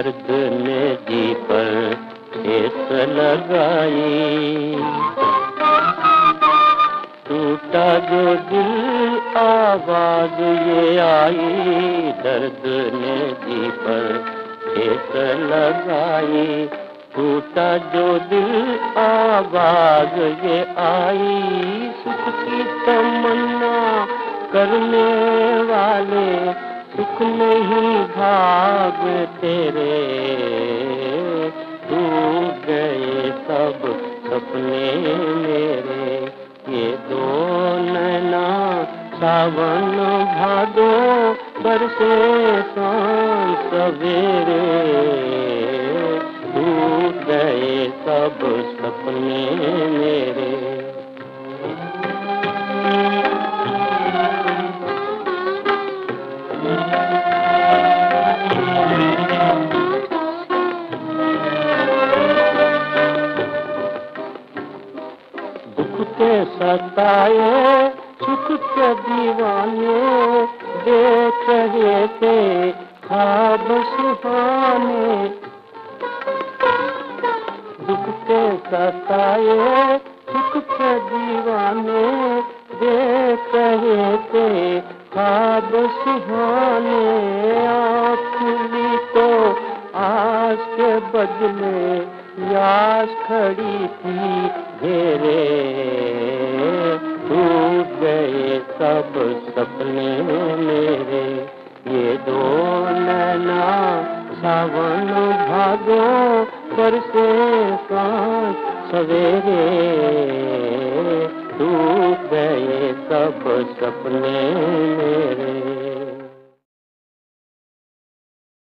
दर्द ने जी पर ठेस लगाई। टूटा जो दिल, आवाज़ ये आई। दर्द ने जी पर ठेस लगाई। टूटा जो दिल, आवाज़ ये आई। सुख की तमन्ना करने वाले सुख नहीं भाग तेरे। डूब गए सब सपने मेरे। ये दो नैना सावन भादो बरसे सवेरे। के सताए, सुख के दीवाने देख रहे थे खाब सुहाने। दुख के सताए, सुख के दीवाने देख रहे थे खाब सुहाने। आँख तो आज के बदले यास खड़ी थी घेरे टूट गए सब सपने मेरे। ये दो नैना सावन भादो बरसे कांच सवेरे। टूट गए सब सपने